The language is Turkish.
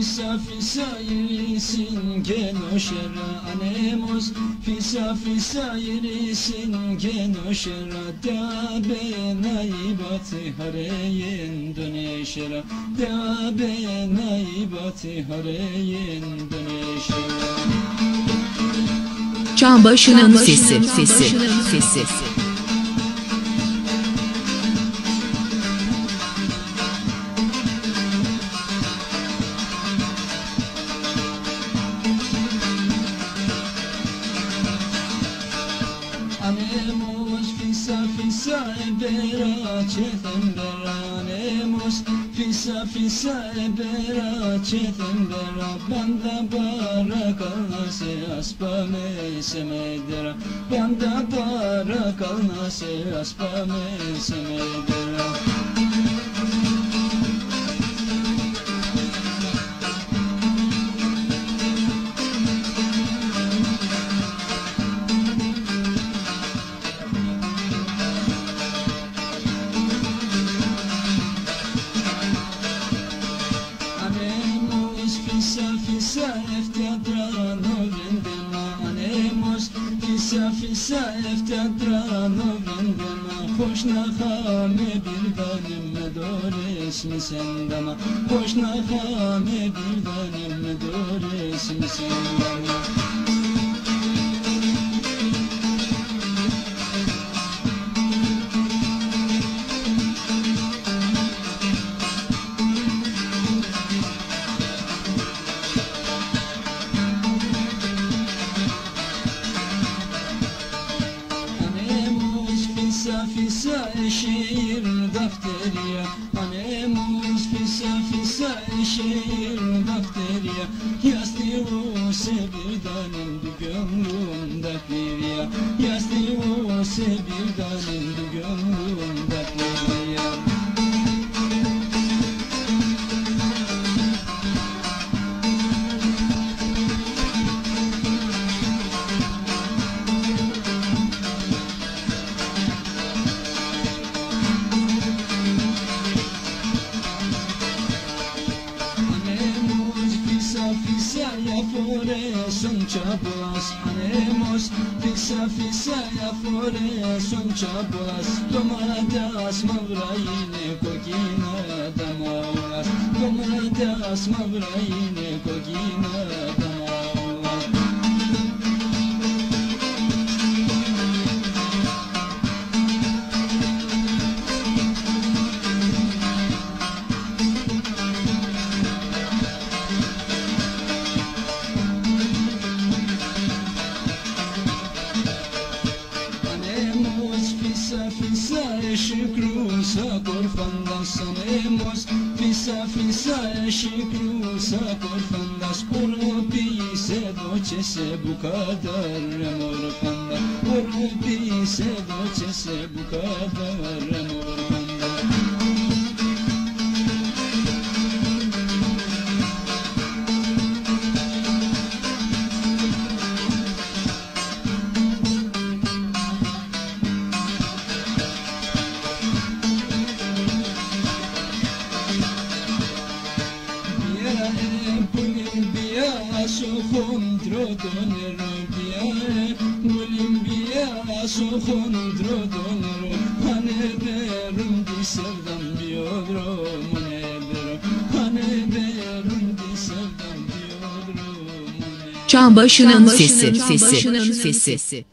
Fisa fisa yerisin genoşera anemos. Fisa fisa yerisin genoşera Da be naibati hareyin döneşera Da be naibati hareyin döneşera Çağ başının sesi, sesi, sesi. Fisa fisa ebera çetembera Anemos fisa fisa ebera çetembera Banda bara kalnase aspame semedera Banda bara kalnase Fisa fisa eftedrano vendema Hoşna hame bir benim medor ismi sendema Hoşna hame bir benim medor şiir defteriye Anemos fisa fisa şiir defteriye Yazdıyose bir tanem du gönlümde piriye Yazdıyose bir tanem du φορέσουν κι από Ανέμος φίξα φίξα για φορέσουν κι από Το μάτας μαύρα είναι κοκκίνα τα μαύρας Το μάτας μαύρα είναι κοκκίνα τα sakor fandas Anemos fisa fisa şükru sakor fandas Por pise doçese bu kadar. Remor fandas Por pise doçese bu kadar. Remor Bia pulim bia su hundro donero bia pulim bia su hundro donero Hane berum di sevdam biodro mune berum Hane berum di sevdam biodro mune Çağ başının sesi, sesi, sesi.